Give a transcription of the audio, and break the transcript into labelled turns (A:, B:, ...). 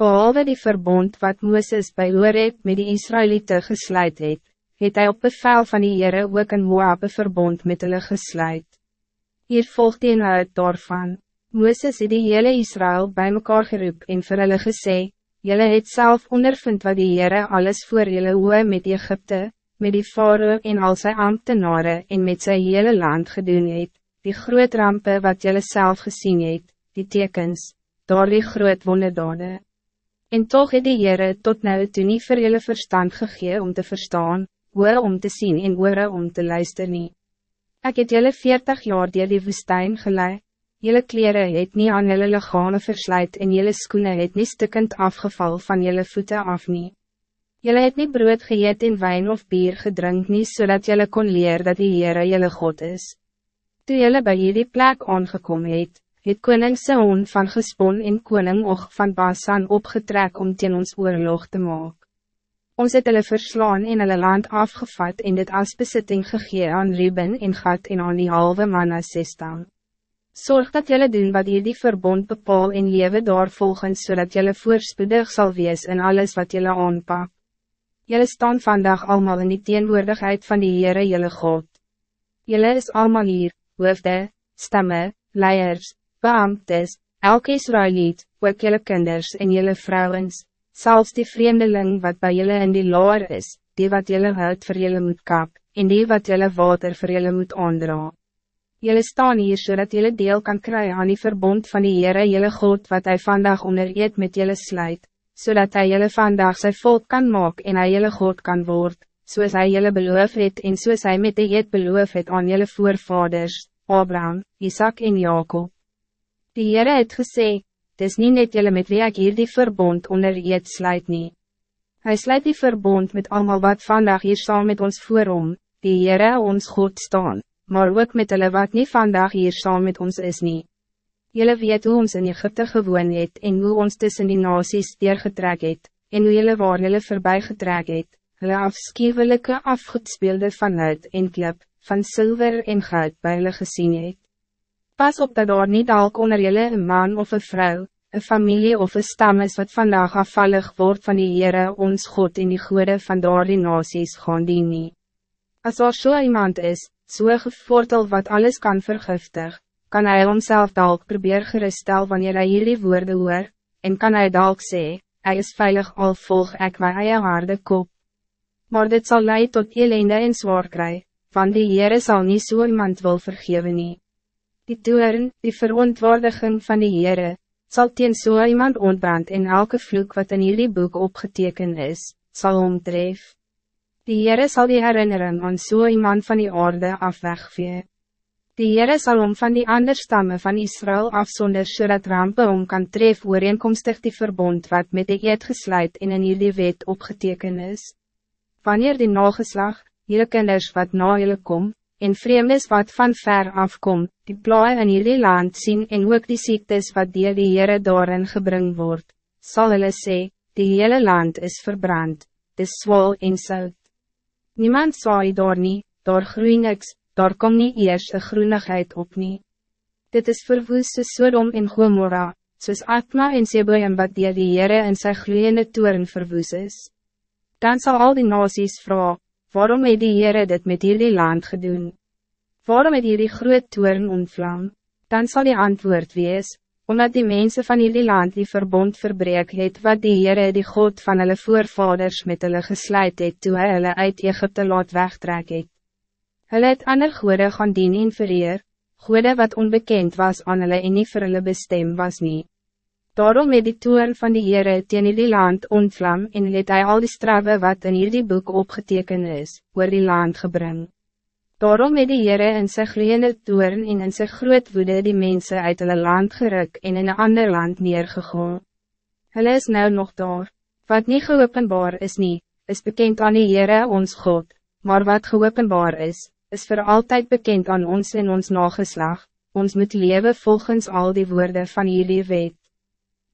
A: Behalve die verbond wat Mooses bij Horeb met die Israëlieten gesluit het, het hy op bevel van die Heere ook een Moab verbond met hulle gesluit. Hier volgt die inhoud daarvan. Mooses het die hele Israël bij mekaar geroep en vir hulle gesê, Julle het zelf ondervind wat die Heere alles voor julle hoe met Egypte, met die Faroe en al sy ambtenaren en met sy hele land gedoen het, die groot rampe wat julle zelf gezien het, die tekens, daar die groot wonderdade. En toch het die Heere tot nou toe nie vir julle verstand gegee om te verstaan, hoor om te zien en hoor om te luisteren. nie. Ek het julle veertig jaar dier die woestijn geleid, Jelle kleren het niet aan jelle lichame verslijt en jelle skoenen het niet stukkend afgeval van jelle voeten af nie. Jelle het niet brood geëet in wijn of bier gedrink nie, zodat jelle kon leer dat die Heere jelle God is. Toe jelle bij jullie plek aangekomen het, het koning Seon van Gespon en koning Och van Basan opgetrek om teen ons oorlog te maken. Ons het hulle verslaan en hulle land afgevat en dit as besitting gegee aan Ruben en Gat en aan die halve Manassestan. Zorg dat jullie doen wat jullie verbond bepaal en lewe daar volgens zodat jullie voorspoedig zal wees in alles wat jullie aanpak. Jullie staan vandaag allemaal in die teenwoordigheid van die Heere jullie God. Jullie is allemaal hier, hoofde, stemme, leiers, beambtes, elke Israëliet, ook jullie kinders en jullie vrouwens, zelfs die vreemdeling wat bij jullie in die loor is, die wat jullie hout voor jullie moet kap, en die wat jullie water voor jullie moet aandragen. Jullie staan hier zodat jullie deel kan krijgen aan die verbond van die Heere jullie God wat hij vandaag onder eet met jullie sluit, zodat hij jullie vandaag zijn volk kan maken en hij jullie God kan worden, zoals hij jullie beloof het en zoals hij met de eet beloof het aan jullie voorvaders, Abraham, Isaac en Jacob. Die Heere het gesê, het is niet net jullie met wie ik hier die verbond onder eet sluit nie. Hij sluit die verbond met allemaal wat vandaag hier saam met ons voorom, die Heere ons God staan maar ook met hulle wat niet vandaag hier saam met ons is nie. Julle weet hoe ons in Egypte gewoon het en hoe ons tussen die nasies deurgetrek het, en hoe julle waar julle voorbij getrek het, hulle afschuwelijke afgoedspeelde van hout en klip, van zilver en goud bij hulle gezien het. Pas op dat daar niet dalk onder julle een man of een vrouw, een familie of een stam is wat vandaag afvallig wordt van die Heere ons God in die goede van daar die nasies gaan die nie. As daar so iemand is, so gevortel wat alles kan vergiftig, kan hij homself dalk probeer geristel wanneer hij hierdie woorde hoor, en kan hij dalk sê, hij is veilig al volg ek my eie harde kop. Maar dit zal leid tot elende en zwaar kry, van die Heere sal nie so iemand wil vergeven nie. Die toeren, die verontwaardiging van die Heere, zal teen so iemand ontbrand en elke vloek wat in hierdie boek opgeteken is, zal omtref. Die Heere zal die herinnering aan so iemand van die aarde af wegvee. Die Heere zal om van die ander stammen van Israël afzonder zodat so rampen om kan tref ooreenkomstig die verbond wat met die eed gesluit en in hierdie wet opgeteken is. Wanneer die nageslag, jullie kinders wat na jullie kom, en vreemdes wat van ver afkom, die plaai in hierdie land zien en ook die ziektes wat die die Heere daarin gebring word, sal hulle sê, die hele land is verbrand, dis zwol en sout. Niemand saai daar nie, daar groei niks, daar kom nie eers een groenigheid op nie. Dit is verwoes soos Sodom en Gomorra, soos Atma en Seboeim wat die die Heere in sy gloeiende toren verwoes is. Dan zal al die nasies vragen, waarom het die Heere dit met hierdie land gedoen? Waarom het hierdie groot toren ontvlam? Dan zal die antwoord wees, omdat die mensen van jullie land die verbond verbreek het wat die Heere die God van hulle voorvaders met hulle gesluit het toe hy hulle uit Egypte laat wegtrek het. Hulle het ander goede gaan dien en vereer, goede wat onbekend was aan hulle en nie vir hulle bestem was nie. Daarom het die toer van die Heere teen die land ontvlam en het hy al die strawe wat in hierdie boek opgeteken is, oor die land gebring. Daarom het die Heere in sy gloeiende toren en in sy groot woede die mensen uit hulle land geruk en in een ander land neergegaan. Hulle is nou nog daar. Wat niet geopenbaar is niet, is bekend aan die Heere ons God, maar wat geopenbaar is, is voor altijd bekend aan ons en ons nageslag, ons moet leven volgens al die woorden van jullie wet.